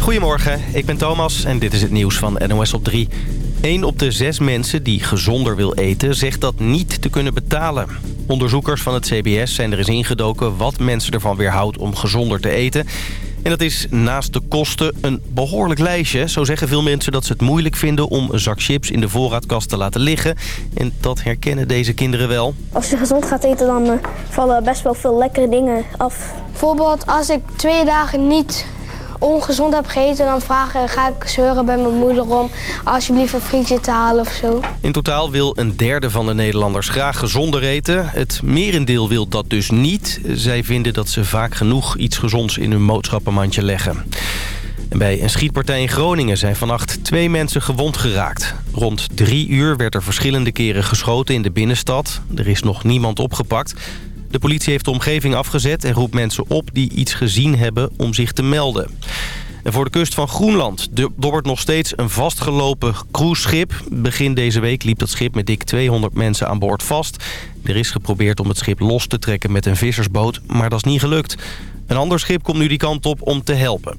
Goedemorgen, ik ben Thomas en dit is het nieuws van NOS op 3. Eén op de zes mensen die gezonder wil eten zegt dat niet te kunnen betalen. Onderzoekers van het CBS zijn er eens ingedoken wat mensen ervan weerhoudt om gezonder te eten. En dat is naast de kosten een behoorlijk lijstje. Zo zeggen veel mensen dat ze het moeilijk vinden om een zak chips in de voorraadkast te laten liggen. En dat herkennen deze kinderen wel. Als je gezond gaat eten, dan uh, vallen best wel veel lekkere dingen af. Bijvoorbeeld als ik twee dagen niet ongezond heb gegeten... dan vragen, ga ik zeuren bij mijn moeder om alsjeblieft een frietje te halen of zo. In totaal wil een derde van de Nederlanders graag gezonder eten. Het merendeel wil dat dus niet. Zij vinden dat ze vaak genoeg iets gezonds in hun boodschappenmandje leggen. En bij een schietpartij in Groningen zijn vannacht twee mensen gewond geraakt. Rond drie uur werd er verschillende keren geschoten in de binnenstad. Er is nog niemand opgepakt. De politie heeft de omgeving afgezet en roept mensen op die iets gezien hebben om zich te melden. En voor de kust van Groenland dobbert nog steeds een vastgelopen cruiseschip. Begin deze week liep dat schip met dik 200 mensen aan boord vast. Er is geprobeerd om het schip los te trekken met een vissersboot, maar dat is niet gelukt. Een ander schip komt nu die kant op om te helpen.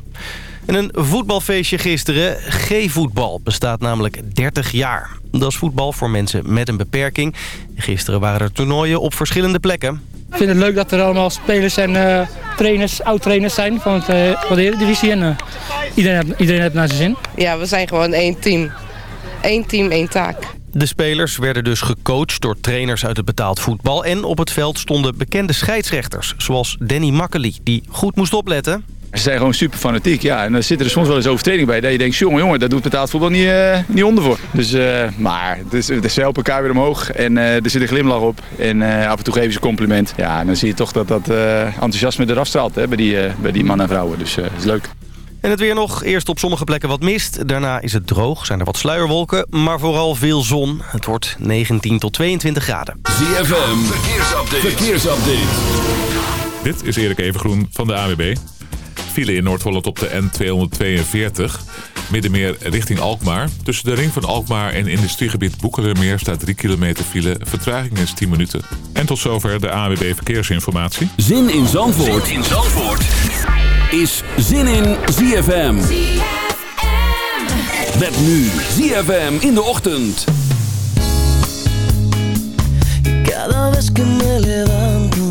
En een voetbalfeestje gisteren. G-voetbal bestaat namelijk 30 jaar. Dat is voetbal voor mensen met een beperking. Gisteren waren er toernooien op verschillende plekken. Ik vind het leuk dat er allemaal spelers en uh, trainers, oud-trainers zijn van, het, uh, van de Eredivisie. En uh, iedereen, heeft, iedereen heeft naar zijn zin. Ja, we zijn gewoon één team. Eén team, één taak. De spelers werden dus gecoacht door trainers uit het betaald voetbal. En op het veld stonden bekende scheidsrechters, zoals Danny Makkely, die goed moest opletten. Ze zijn gewoon super fanatiek, ja. En dan zitten er soms wel eens overtredingen bij. Dat je denkt, jongen, jongen, dat doet betaald voetbal niet, uh, niet onder voor. Dus, uh, maar dus, dus ze helpen elkaar weer omhoog. En uh, er zit een glimlach op. En af en toe geven ze een compliment. Ja, en dan zie je toch dat dat enthousiasme eraf straalt hè, bij, die, bij die mannen en vrouwen. Dus dat is leuk. En het weer nog. Eerst op sommige plekken wat mist. Daarna is het droog, zijn er wat sluierwolken. Maar vooral veel zon. Het wordt 19 tot 22 graden. ZFM, verkeersupdate. verkeersupdate. Dit is Erik Evengroen van de AWB. File in Noord-Holland op de N242. Middenmeer richting Alkmaar. Tussen de ring van Alkmaar en industriegebied Boekelermeer staat 3 kilometer file. Vertraging is 10 minuten. En tot zover de AWB Verkeersinformatie. Zin in Zandvoort, zin in Zandvoort. is Zin in ZFM. ZFM. Met nu ZFM in de ochtend. Cada vez que me levanto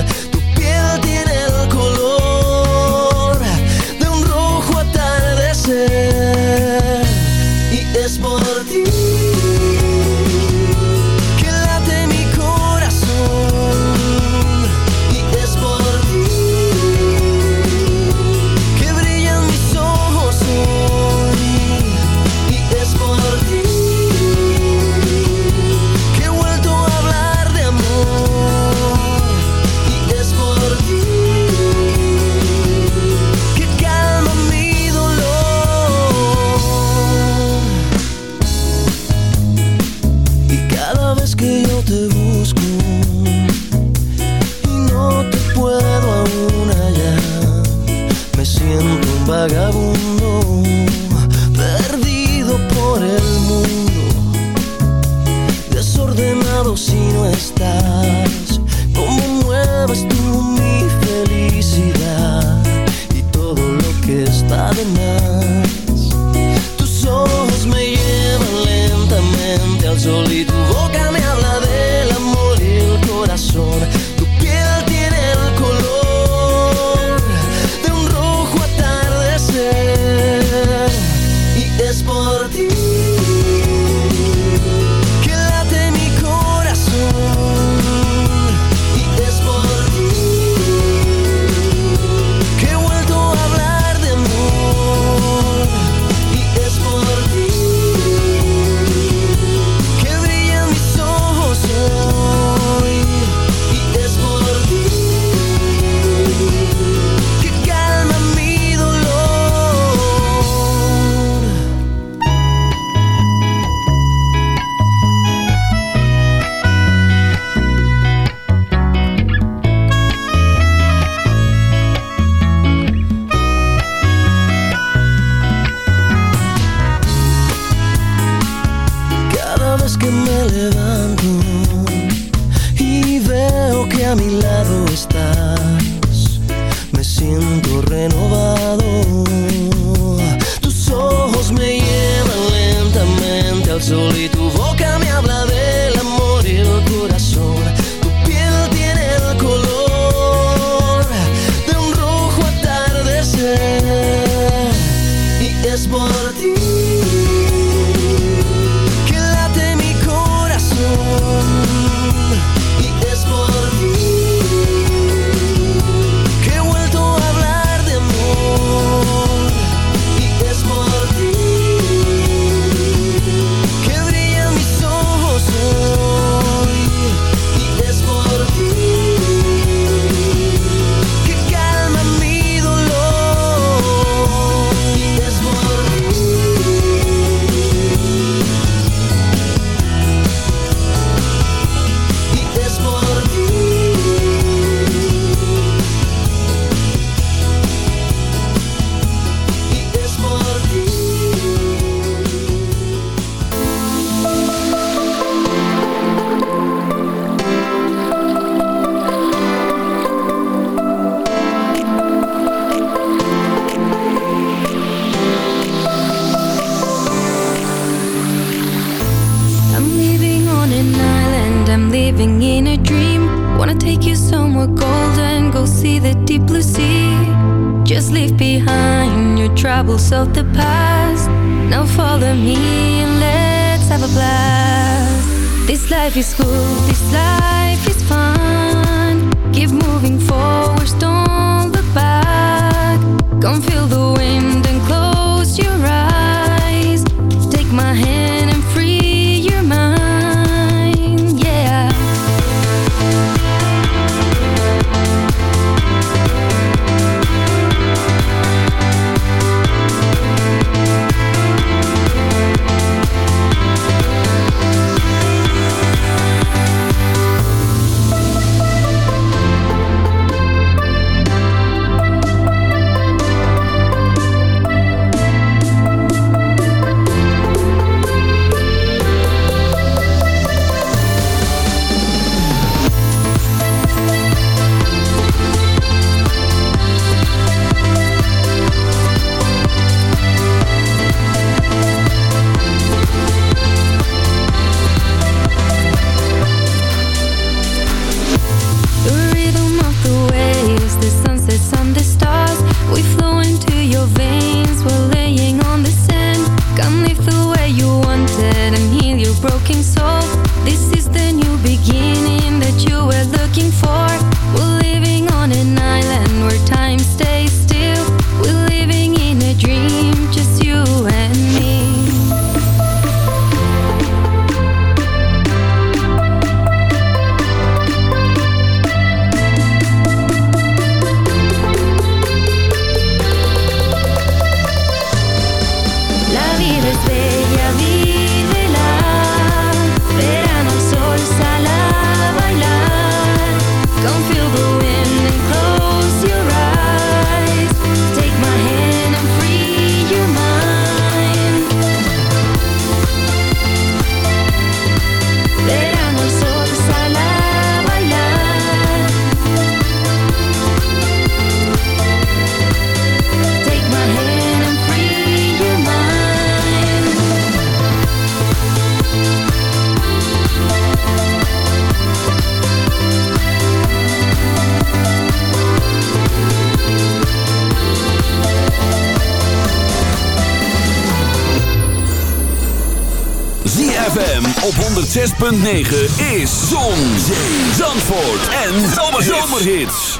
106.9 is Zon, Zee, Zandvoort en Zomerhits.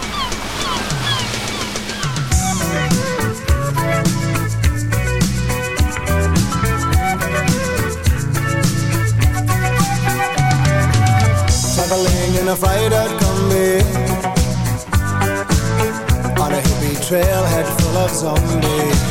Traveling in a fighter, come be On a hippie trailhead full of zombies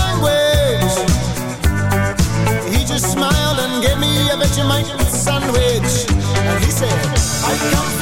language? He just smiled and gave me a sandwich. And he said, I come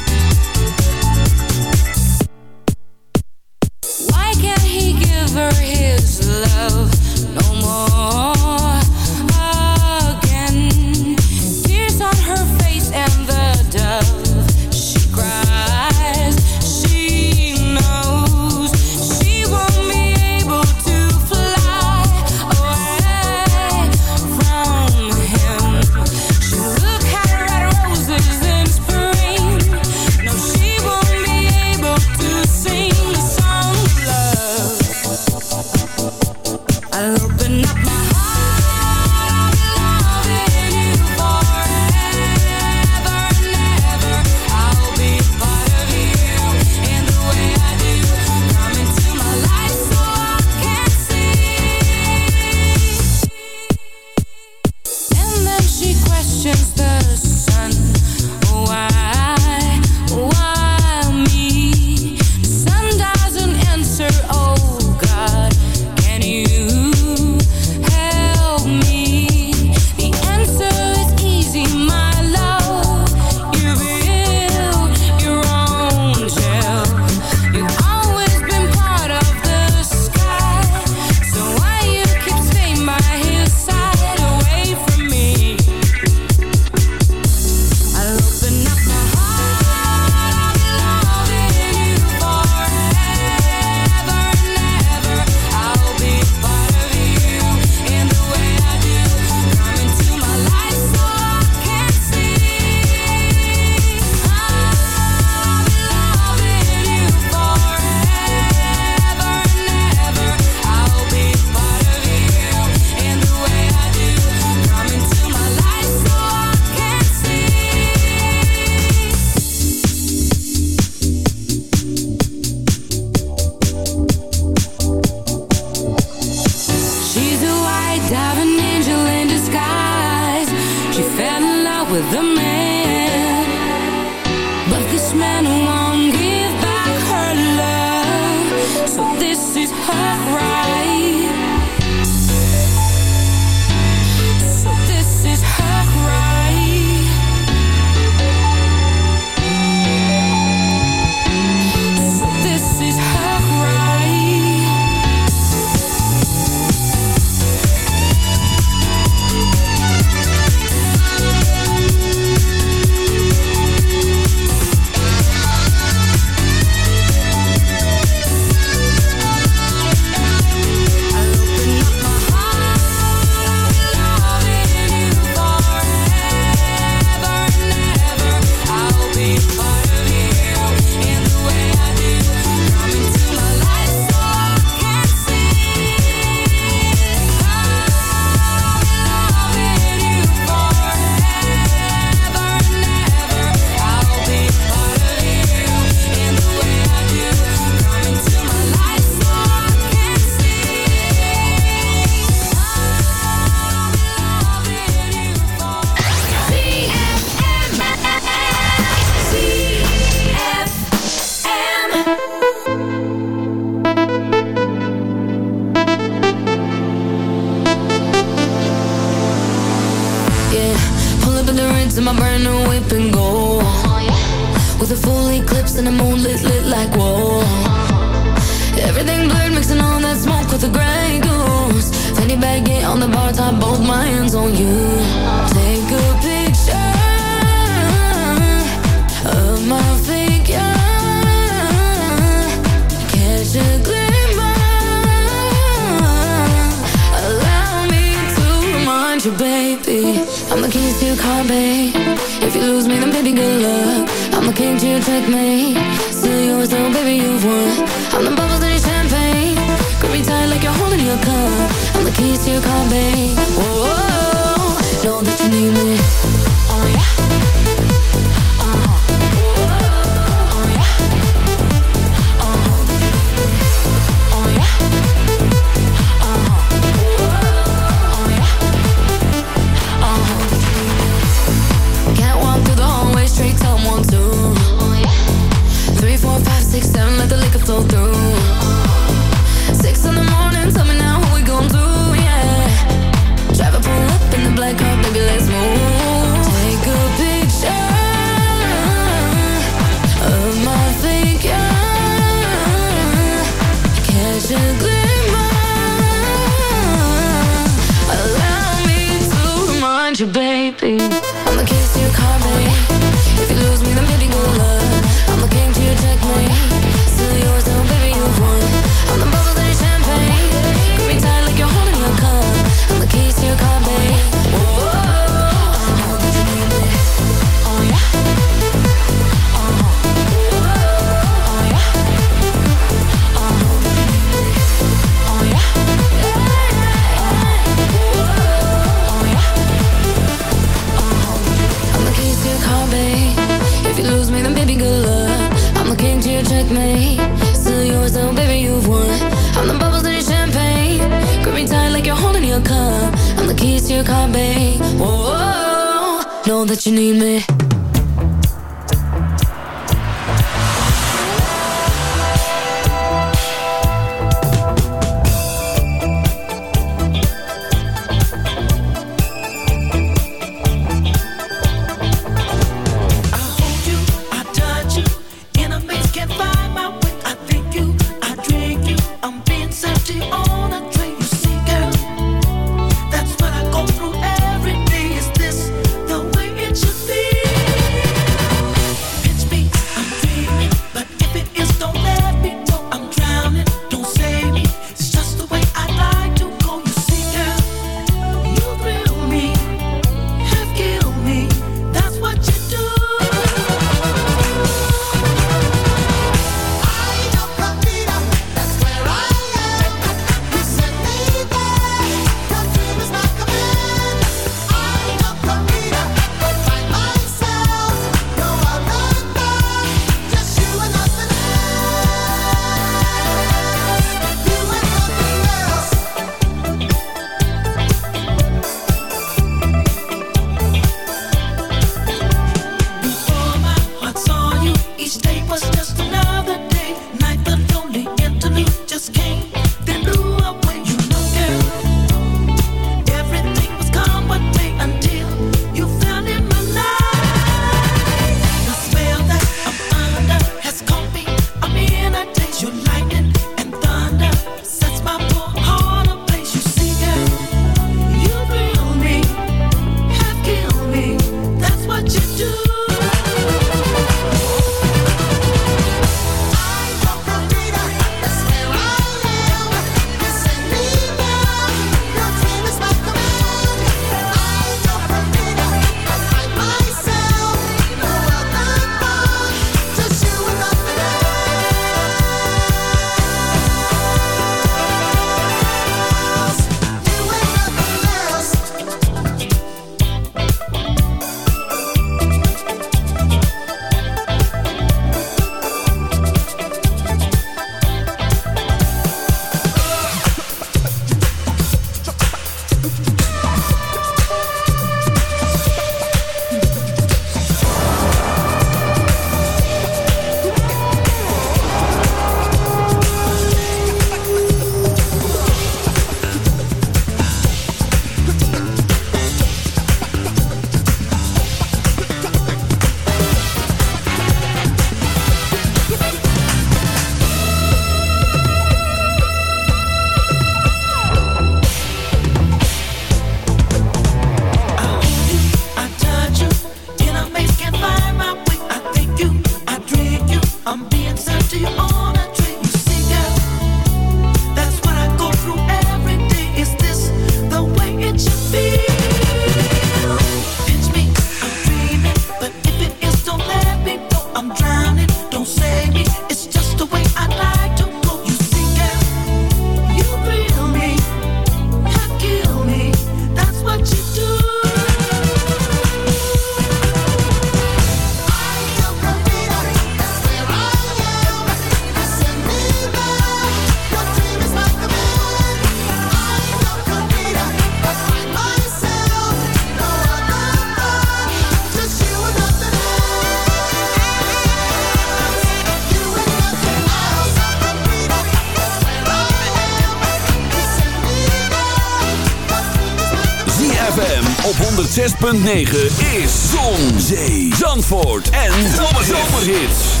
106.9 is Zon, Zee, Zandvoort en Zomerhits.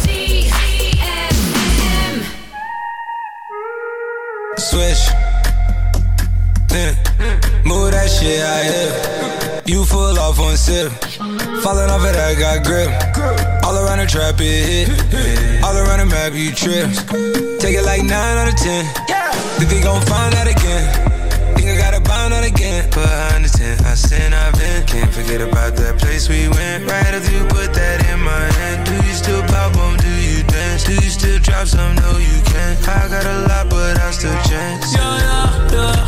Switch. Yeah. Move that shit out here. You full off on sip. Falling off it, I got grip. All around the trap, it hit. All around the map, you trip. Take it like 9 out of 10. Think they gon' find that again think I got a bond on again. But I understand, I sin, I've been. Can't forget about that place we went. Right after you put that in my hand. Do you still pop on? Do you dance? Do you still drop some? No, you can't. I got a lot, but I still chance. Yeah, yeah, yeah.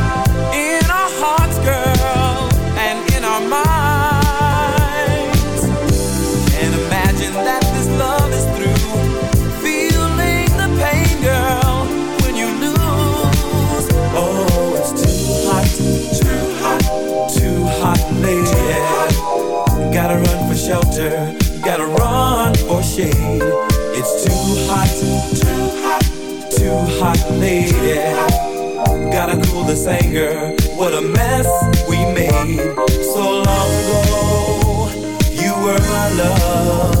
anger. What a mess we made so long ago. You were my love.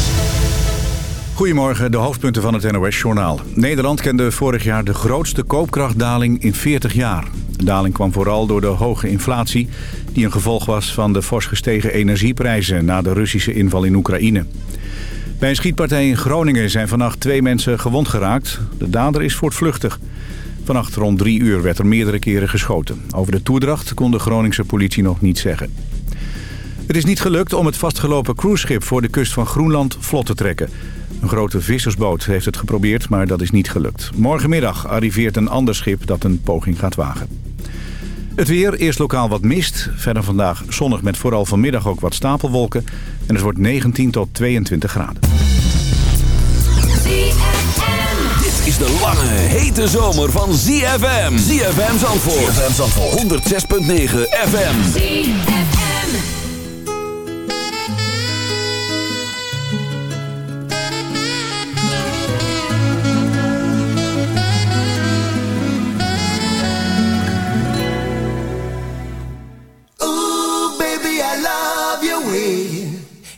Goedemorgen, de hoofdpunten van het NOS-journaal. Nederland kende vorig jaar de grootste koopkrachtdaling in 40 jaar. De daling kwam vooral door de hoge inflatie... die een gevolg was van de fors gestegen energieprijzen... na de Russische inval in Oekraïne. Bij een schietpartij in Groningen zijn vannacht twee mensen gewond geraakt. De dader is voortvluchtig. Vannacht rond drie uur werd er meerdere keren geschoten. Over de toedracht kon de Groningse politie nog niet zeggen. Het is niet gelukt om het vastgelopen cruiseschip voor de kust van Groenland vlot te trekken. Een grote vissersboot heeft het geprobeerd, maar dat is niet gelukt. Morgenmiddag arriveert een ander schip dat een poging gaat wagen. Het weer, eerst lokaal wat mist. Verder vandaag zonnig met vooral vanmiddag ook wat stapelwolken. En het wordt 19 tot 22 graden. Dit is de lange, hete zomer van ZFM. ZFM Zandvoort. ZFM Zandvoort. 106.9 FM.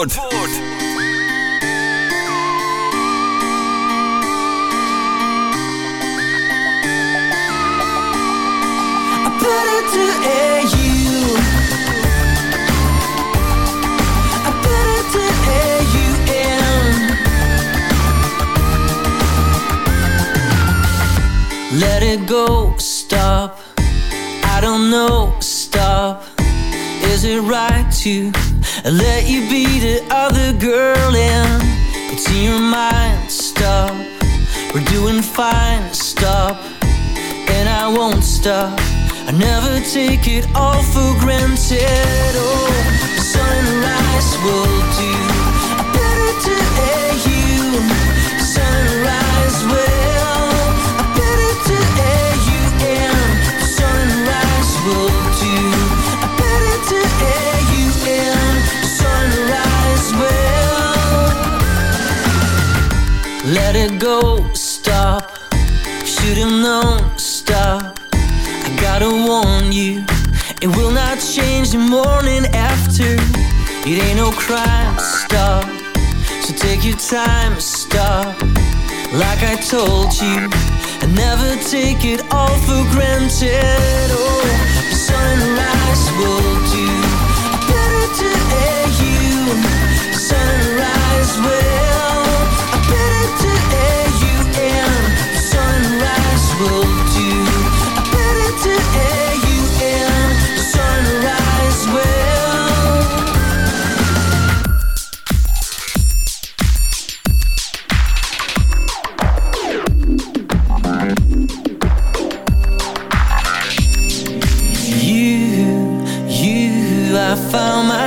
Zandvoort. Like I told you, I never take it all for granted. Oh, the sunrise will do. Better to air you. Sunrise will.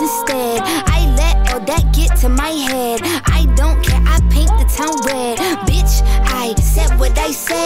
instead. I let all that get to my head. I don't care, I paint the town red. Bitch, I said what I said.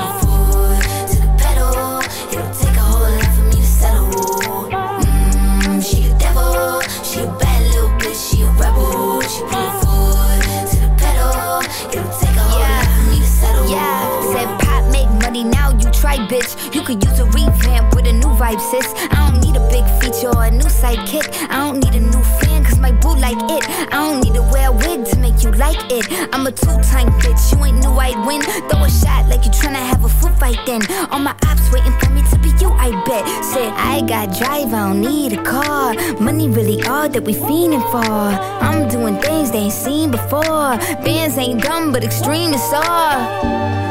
Sidekick. I don't need a new fan, cause my boo like it. I don't need to wear a wig to make you like it. I'm a two-time bitch, you ain't knew I'd win. Throw a shot like you tryna have a foot fight then. All my ops waiting for me to be you, I bet. Said, I got drive, I don't need a car. Money really all that we fiending for. I'm doing things they ain't seen before. Bands ain't dumb, but extreme is all.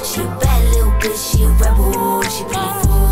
She a bad little bitch, she a rebel. She put her